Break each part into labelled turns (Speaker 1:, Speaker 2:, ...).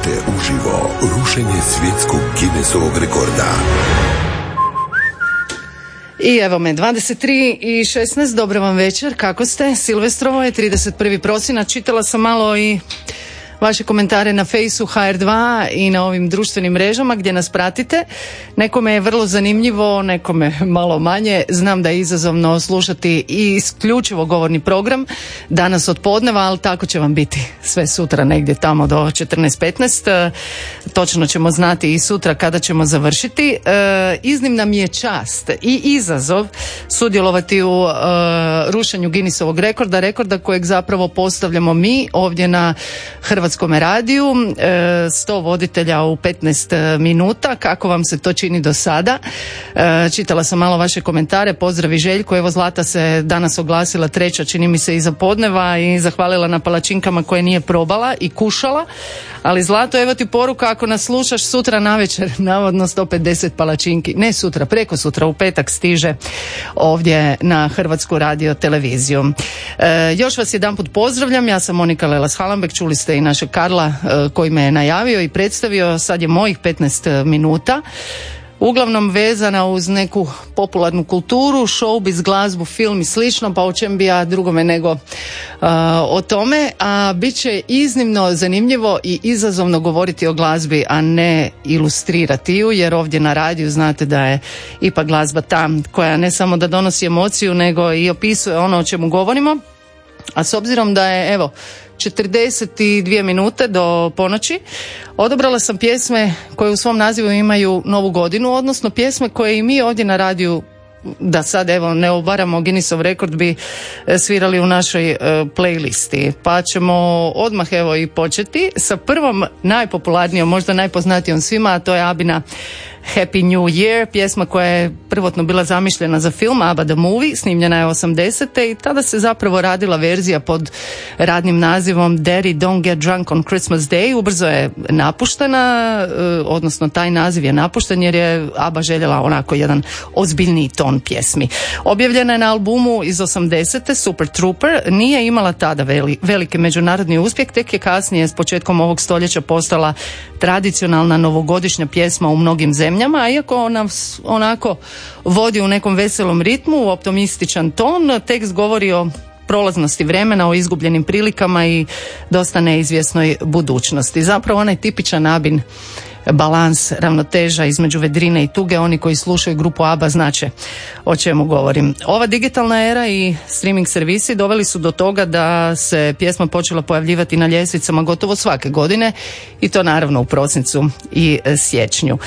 Speaker 1: Slušate uživo rušenje svjetskog Guinnessovog rekorda.
Speaker 2: I evo me, 23 i 16, dobro vam večer, kako ste? Silvestrovo je 31. prosina, čitala sam malo i vaše komentare na Fejsu HR2 i na ovim društvenim mrežama gdje nas pratite. Nekome je vrlo zanimljivo, nekome malo manje. Znam da je izazovno slušati i isključivo govorni program danas od podneva, ali tako će vam biti sve sutra negdje tamo do 14.15. Točno ćemo znati i sutra kada ćemo završiti. E, iznimna mi je čast i izazov sudjelovati u e, rušenju Guinnessovog rekorda, rekorda kojeg zapravo postavljamo mi ovdje na Hrvatskom Hrvatskom radiju, 100 e, voditelja u 15 e, minuta, kako vam se to čini do sada. E, čitala sam malo vaše komentare, pozdravi Željko, evo Zlata se danas oglasila treća, čini mi se iza podneva i zahvalila na palačinkama koje nije probala i kušala, ali Zlato, evo ti poruka ako nas slušaš sutra na večer, navodno 150 palačinki, ne sutra, preko sutra, u petak stiže ovdje na Hrvatsku radio televiziju. još vas jedan put pozdravljam, ja sam Monika Lelas Halambek, čuli ste i naš Karla e, koji me je najavio i predstavio, sad je mojih 15 minuta. Uglavnom vezana uz neku popularnu kulturu, showbiz, glazbu, film i slično, pa o čem bi ja drugome nego uh, o tome, a bit će iznimno zanimljivo i izazovno govoriti o glazbi, a ne ilustrirati ju, jer ovdje na radiju znate da je ipak glazba ta koja ne samo da donosi emociju, nego i opisuje ono o čemu govorimo, a s obzirom da je, evo, 42 minute do ponoći. Odobrala sam pjesme koje u svom nazivu imaju novu godinu, odnosno pjesme koje i mi ovdje na radiju da sad evo ne obaramo Guinnessov rekord bi e, svirali u našoj e, playlisti. Pa ćemo odmah evo i početi sa prvom najpopularnijom, možda najpoznatijom svima, a to je Abina Happy New Year, pjesma koja je prvotno bila zamišljena za film ABBA the Movie, snimljena je 80. i tada se zapravo radila verzija pod radnim nazivom Daddy Don't Get Drunk on Christmas Day. Ubrzo je napuštena, e, odnosno taj naziv je napušten jer je ABBA željela onako jedan ozbiljniji ton pjesmi. Objavljena je na albumu iz 80. Super Trooper, nije imala tada veliki međunarodni uspjeh, tek je kasnije s početkom ovog stoljeća postala tradicionalna novogodišnja pjesma u mnogim zemljama zemljama, iako nas onako vodi u nekom veselom ritmu, optimističan ton, tekst govori o prolaznosti vremena, o izgubljenim prilikama i dosta neizvjesnoj budućnosti. Zapravo onaj tipičan nabin balans, ravnoteža između vedrine i tuge, oni koji slušaju grupu ABBA znače o čemu govorim. Ova digitalna era i streaming servisi doveli su do toga da se pjesma počela pojavljivati na ljestvicama gotovo svake godine i to naravno u prosincu i siječnju.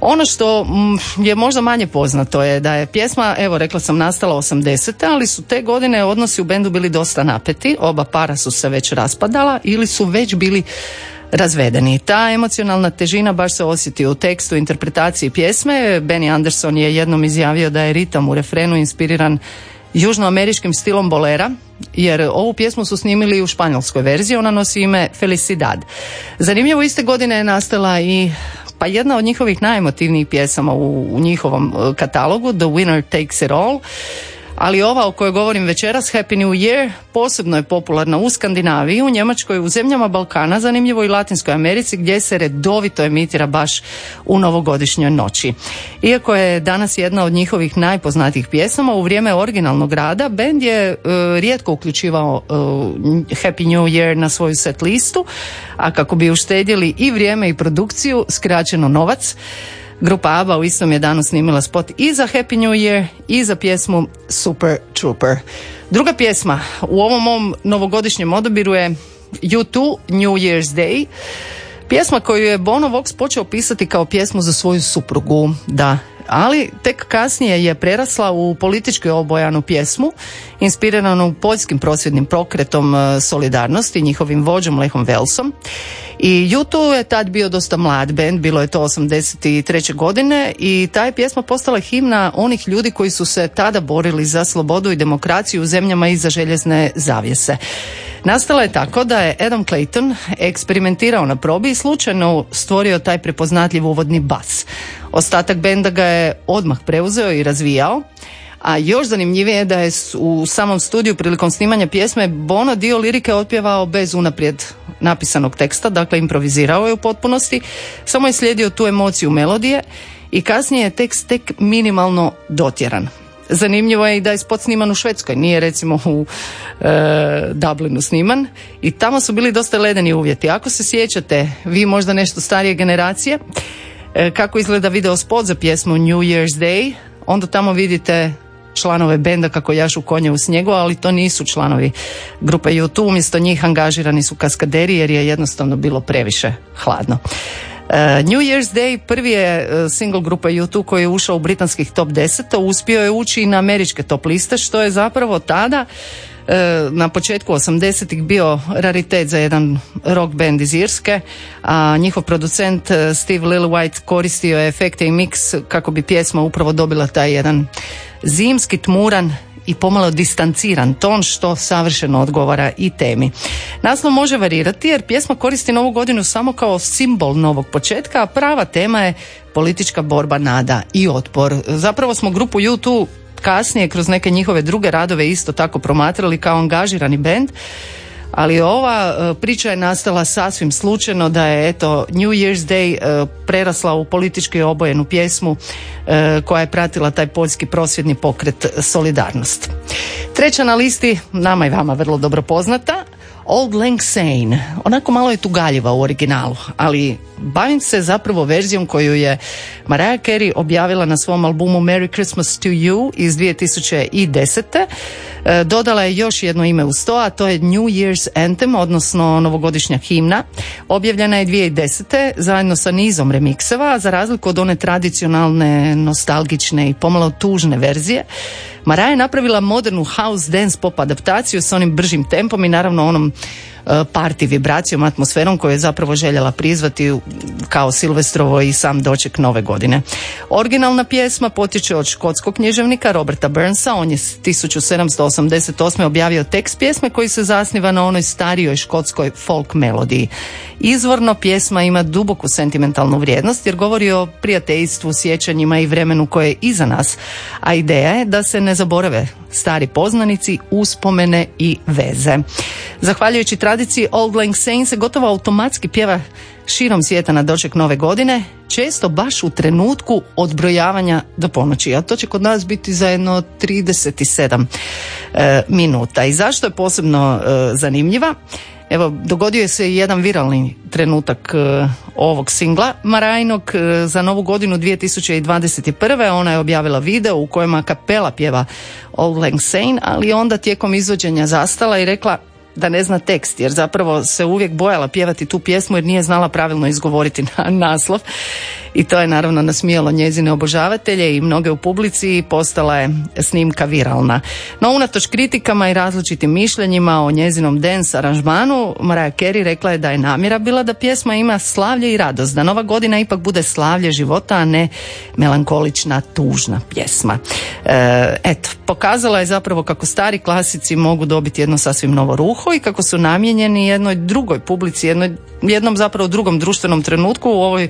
Speaker 2: Ono što mm, je možda manje poznato je da je pjesma, evo rekla sam, nastala 80. ali su te godine odnosi u bendu bili dosta napeti, oba para su se već raspadala ili su već bili razvedeni. Ta emocionalna težina baš se osjeti u tekstu, interpretaciji pjesme. Benny Anderson je jednom izjavio da je ritam u refrenu inspiriran južnoameričkim stilom bolera, jer ovu pjesmu su snimili u španjolskoj verziji, ona nosi ime Felicidad. Zanimljivo iste godine je nastala i pa jedna od njihovih najemotivnijih pjesama u, u njihovom e, katalogu, The Winner Takes It All, ali ova o kojoj govorim večeras, Happy New Year, posebno je popularna u Skandinaviji, u Njemačkoj, u zemljama Balkana, zanimljivo i Latinskoj Americi gdje se redovito emitira baš u novogodišnjoj noći. Iako je danas jedna od njihovih najpoznatijih pjesama, u vrijeme originalnog rada bend je uh, rijetko uključivao uh, Happy New Year na svoju set listu, a kako bi uštedjeli i vrijeme i produkciju, skraćeno novac, Grupa ABBA u istom je danu snimila spot i za Happy New Year i za pjesmu Super Trooper. Druga pjesma u ovom mom novogodišnjem odabiru je U2 New Year's Day. Pjesma koju je Bono Vox počeo pisati kao pjesmu za svoju suprugu, da, ali tek kasnije je prerasla u politički obojanu pjesmu, inspiriranu poljskim prosvjednim pokretom e, Solidarnosti, njihovim vođom Lehom Velsom. I YouTube je tad bio dosta mlad band, bilo je to 83. godine i ta je pjesma postala himna onih ljudi koji su se tada borili za slobodu i demokraciju u zemljama iza željezne zavjese. Nastala je tako da je Adam Clayton eksperimentirao na probi i slučajno stvorio taj prepoznatljiv uvodni bas. Ostatak benda ga je odmah preuzeo i razvijao, A još zanimljivije je da je u samom studiju prilikom snimanja pjesme Bono dio lirike otpjevao bez unaprijed napisanog teksta, dakle improvizirao je u potpunosti, samo je slijedio tu emociju melodije i kasnije je tekst tek minimalno dotjeran. Zanimljivo je i da je spot sniman u Švedskoj, nije recimo u e, Dublinu sniman i tamo su bili dosta ledeni uvjeti. Ako se sjećate, vi možda nešto starije generacije, e, kako izgleda video spot za pjesmu New Year's Day, onda tamo vidite članove benda kako jašu konje u snijegu, ali to nisu članovi grupe U2, umjesto njih angažirani su kaskaderi jer je jednostavno bilo previše hladno. E, New Year's Day prvi je e, single grupe U2 koji je ušao u britanskih top 10, uspio je ući i na američke top liste, što je zapravo tada na početku 80-ih bio raritet za jedan rock band iz Irske, a njihov producent Steve Lillywhite koristio je efekte i mix kako bi pjesma upravo dobila taj jedan zimski tmuran i pomalo distanciran ton što savršeno odgovara i temi. Naslov može varirati jer pjesma koristi novu godinu samo kao simbol novog početka, a prava tema je politička borba, nada i otpor. Zapravo smo grupu YouTube kasnije kroz neke njihove druge radove isto tako promatrali kao angažirani bend ali ova e, priča je nastala sasvim slučajno da je eto New Year's Day e, prerasla u politički obojenu pjesmu e, koja je pratila taj poljski prosvjedni pokret Solidarnost. Treća na listi, nama i vama vrlo dobro poznata, Old Lang Syne. Onako malo je tugaljiva u originalu, ali bavim se zapravo verzijom koju je Mariah Carey objavila na svom albumu Merry Christmas to You iz 2010. E, dodala je još jedno ime u sto, a to je New Year's Anthem, odnosno novogodišnja himna. Objavljena je 2010. zajedno sa nizom remikseva, za razliku od one tradicionalne, nostalgične i pomalo tužne verzije. Mara je napravila modernu house dance pop adaptaciju s onim bržim tempom i naravno onom parti vibracijom, atmosferom koju je zapravo željela prizvati kao Silvestrovo i sam doček nove godine. Originalna pjesma potječe od škotskog književnika Roberta Burnsa, on je 1788. objavio tekst pjesme koji se zasniva na onoj starijoj škotskoj folk melodiji. Izvorno pjesma ima duboku sentimentalnu vrijednost jer govori o prijateljstvu, sjećanjima i vremenu koje je iza nas, a ideja je da se ne zaborave stari poznanici, uspomene i veze. Zahvaljujući tradiciji Old Lang se gotovo automatski pjeva širom svijeta na doček nove godine, često baš u trenutku odbrojavanja do ponoći, a to će kod nas biti za jedno 37 e, minuta. I zašto je posebno e, zanimljiva? Evo, dogodio se jedan viralni trenutak e, ovog singla Marajnog e, za novu godinu 2021. Ona je objavila video u kojem kapela pjeva Old Lang Syne, ali onda tijekom izvođenja zastala i rekla da ne zna tekst jer zapravo se uvijek bojala pjevati tu pjesmu jer nije znala pravilno izgovoriti na naslov i to je naravno nasmijalo njezine obožavatelje i mnoge u publici i postala je snimka viralna. No unatoč kritikama i različitim mišljenjima o njezinom dance aranžmanu, Mariah Carey rekla je da je namjera bila da pjesma ima slavlje i radost, da nova godina ipak bude slavlje života, a ne melankolična, tužna pjesma. E, eto, pokazala je zapravo kako stari klasici mogu dobiti jedno sasvim novo ruho i kako su namijenjeni jednoj drugoj publici, jednoj, jednom zapravo drugom društvenom trenutku u ovoj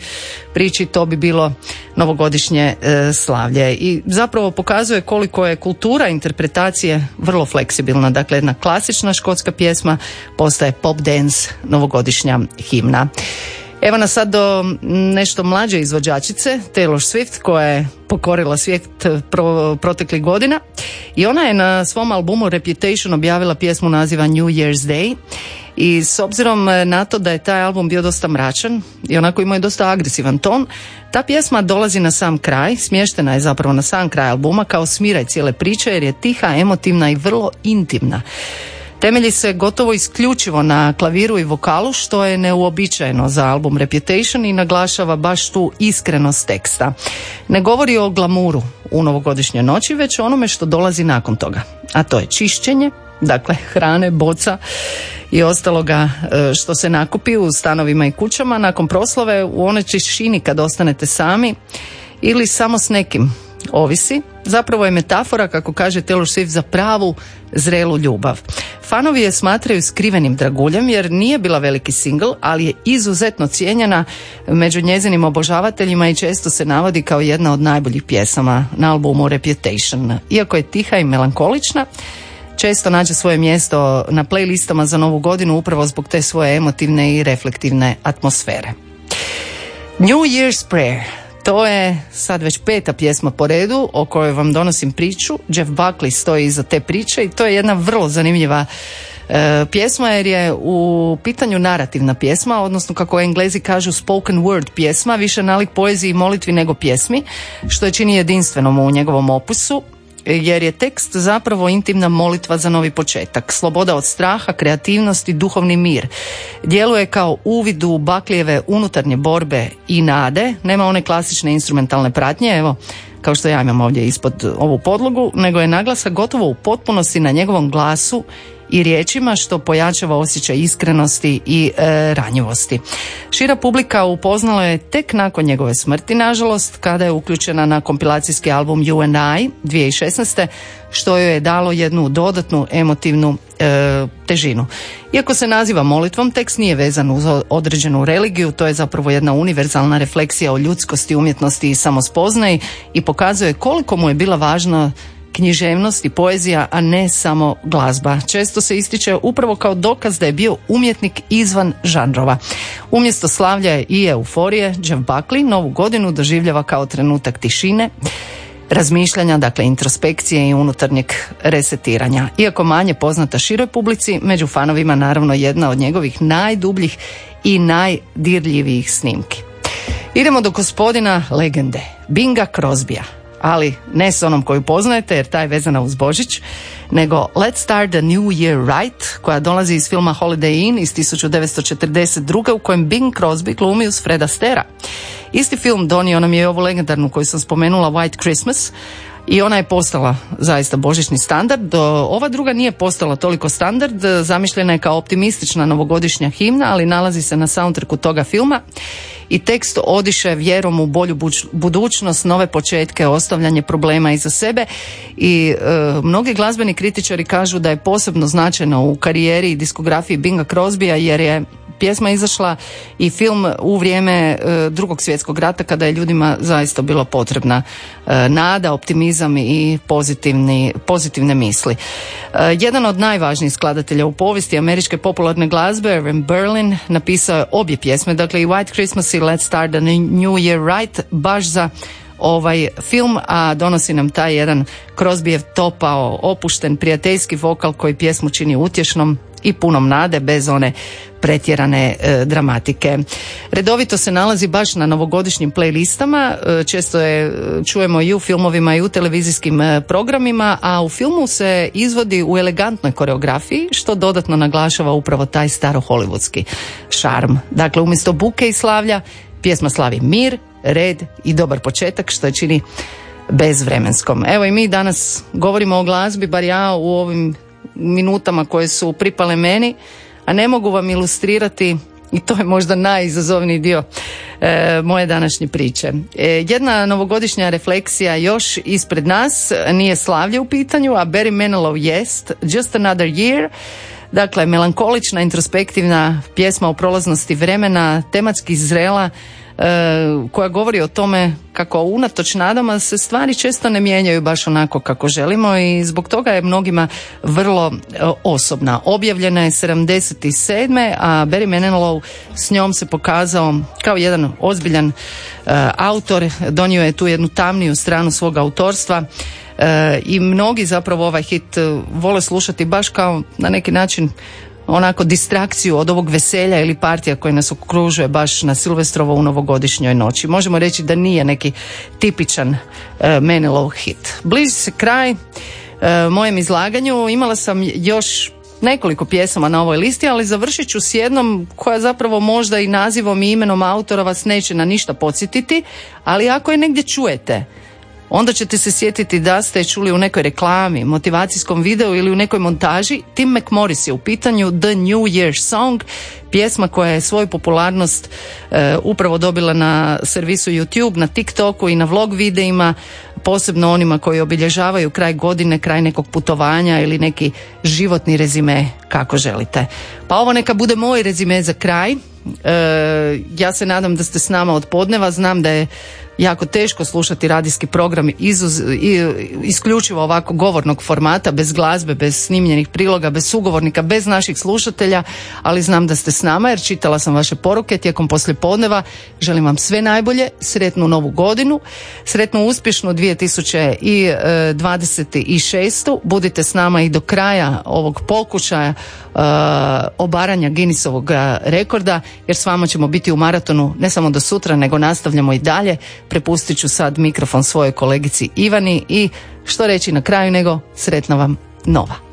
Speaker 2: priči to bi bilo novogodišnje e, slavlje i zapravo pokazuje koliko je kultura interpretacije vrlo fleksibilna. Dakle, jedna klasična škotska pjesma postaje pop dance, novogodišnja himna. Evo nas sad do nešto mlađe izvođačice, Taylor Swift, koja je pokorila svijet pro, proteklih godina. I ona je na svom albumu Reputation objavila pjesmu naziva New Year's Day. I s obzirom na to da je taj album bio dosta mračan i onako imao je dosta agresivan ton, ta pjesma dolazi na sam kraj, smještena je zapravo na sam kraj albuma kao smiraj cijele priče jer je tiha, emotivna i vrlo intimna. Temelji se gotovo isključivo na klaviru i vokalu što je neuobičajeno za album Reputation i naglašava baš tu iskrenost teksta. Ne govori o glamuru u novogodišnjoj noći, već o onome što dolazi nakon toga. A to je čišćenje, dakle hrane, boca i ostaloga e, što se nakupi u stanovima i kućama nakon proslave u onoj čišini kad ostanete sami ili samo s nekim ovisi zapravo je metafora, kako kaže Taylor Swift, za pravu zrelu ljubav. Fanovi je smatraju skrivenim draguljem jer nije bila veliki singl, ali je izuzetno cijenjena među njezinim obožavateljima i često se navodi kao jedna od najboljih pjesama na albumu Reputation. Iako je tiha i melankolična, često nađe svoje mjesto na playlistama za novu godinu upravo zbog te svoje emotivne i reflektivne atmosfere. New Year's Prayer to je sad već peta pjesma po redu o kojoj vam donosim priču. Jeff Buckley stoji iza te priče i to je jedna vrlo zanimljiva e, pjesma jer je u pitanju narativna pjesma, odnosno kako englezi kažu spoken word pjesma, više nalik poeziji i molitvi nego pjesmi, što je čini jedinstvenom u njegovom opusu jer je tekst zapravo intimna molitva za novi početak. Sloboda od straha, kreativnost i duhovni mir. Djeluje kao uvid u baklijeve unutarnje borbe i nade. Nema one klasične instrumentalne pratnje, evo, kao što ja imam ovdje ispod ovu podlogu, nego je naglasak gotovo u potpunosti na njegovom glasu i riječima što pojačava osjećaj iskrenosti i e, ranjivosti. Šira publika upoznala je tek nakon njegove smrti, nažalost, kada je uključena na kompilacijski album You and I 2016. što joj je dalo jednu dodatnu emotivnu e, težinu. Iako se naziva molitvom, tekst nije vezan uz određenu religiju, to je zapravo jedna univerzalna refleksija o ljudskosti, umjetnosti i samospoznaji i pokazuje koliko mu je bila važna književnost i poezija, a ne samo glazba. Često se ističe upravo kao dokaz da je bio umjetnik izvan žanrova. Umjesto slavlja i euforije, Jeff Buckley novu godinu doživljava kao trenutak tišine, razmišljanja, dakle introspekcije i unutarnjeg resetiranja. Iako manje poznata široj publici, među fanovima naravno jedna od njegovih najdubljih i najdirljivijih snimki. Idemo do gospodina legende, Binga Crosbya ali ne s onom koju poznajete jer ta je vezana uz Božić, nego Let's Start the New Year Right koja dolazi iz filma Holiday Inn iz 1942. u kojem Bing Crosby glumi uz Freda Stera. Isti film donio nam je ovu legendarnu koju sam spomenula White Christmas, i ona je postala zaista božićni standard. Ova druga nije postala toliko standard, zamišljena je kao optimistična novogodišnja himna, ali nalazi se na soundtracku toga filma. I tekst odiše vjerom u bolju budućnost, nove početke, ostavljanje problema iza sebe. I e, mnogi glazbeni kritičari kažu da je posebno značajno u karijeri i diskografiji Binga Crosbya jer je pjesma izašla i film u vrijeme e, drugog svjetskog rata kada je ljudima zaista bilo potrebna e, nada, optimizam i pozitivni, pozitivne misli. E, jedan od najvažnijih skladatelja u povijesti američke popularne glazbe, Aaron Berlin, napisao je obje pjesme, dakle i White Christmas i Let's Start the New Year Right, baš za ovaj film, a donosi nam taj jedan Crosbyev topao, opušten, prijateljski vokal koji pjesmu čini utješnom i punom nade bez one pretjerane e, dramatike. Redovito se nalazi baš na novogodišnjim playlistama, e, često je čujemo i u filmovima i u televizijskim e, programima, a u filmu se izvodi u elegantnoj koreografiji što dodatno naglašava upravo taj staro hollywoodski šarm. Dakle, umjesto buke i slavlja, pjesma slavi mir, red i dobar početak što je čini bezvremenskom. Evo i mi danas govorimo o glazbi, bar ja u ovim minutama koje su pripale meni, a ne mogu vam ilustrirati i to je možda najizazovniji dio e, moje današnje priče. E, jedna novogodišnja refleksija još ispred nas, nije slavlje u pitanju, a Barry Manilow jest, Just Another Year, dakle melankolična, introspektivna pjesma o prolaznosti vremena, tematski zrela, koja govori o tome kako unatoč nadama se stvari često ne mijenjaju baš onako kako želimo i zbog toga je mnogima vrlo e, osobna. Objavljena je 77. a Barry Manilow s njom se pokazao kao jedan ozbiljan e, autor, donio je tu jednu tamniju stranu svog autorstva i mnogi zapravo ovaj hit vole slušati baš kao na neki način onako distrakciju od ovog veselja ili partija koja nas okružuje baš na Silvestrovo u novogodišnjoj noći. Možemo reći da nije neki tipičan uh, Menelov hit. Bliži se kraj uh, mojem izlaganju. Imala sam još nekoliko pjesama na ovoj listi, ali završit ću s jednom koja zapravo možda i nazivom i imenom autora vas neće na ništa podsjetiti, ali ako je negdje čujete, onda ćete se sjetiti da ste čuli u nekoj reklami, motivacijskom videu ili u nekoj montaži. Tim McMorris je u pitanju The New Year's Song, pjesma koja je svoju popularnost e, upravo dobila na servisu YouTube, na TikToku i na vlog videima, posebno onima koji obilježavaju kraj godine, kraj nekog putovanja ili neki životni rezime kako želite. Pa ovo neka bude moj rezime za kraj. E, ja se nadam da ste s nama od podneva, znam da je jako teško slušati radijski program izuz, isključivo ovako govornog formata, bez glazbe, bez snimljenih priloga, bez sugovornika, bez naših slušatelja, ali znam da ste s nama jer čitala sam vaše poruke tijekom poslijepodneva. Želim vam sve najbolje, sretnu novu godinu, sretnu uspješnu 2026. Budite s nama i do kraja ovog pokušaja uh, obaranja Guinnessovog rekorda, jer s vama ćemo biti u maratonu ne samo do sutra, nego nastavljamo i dalje prepustit ću sad mikrofon svojoj kolegici Ivani i što reći na kraju nego sretna vam nova.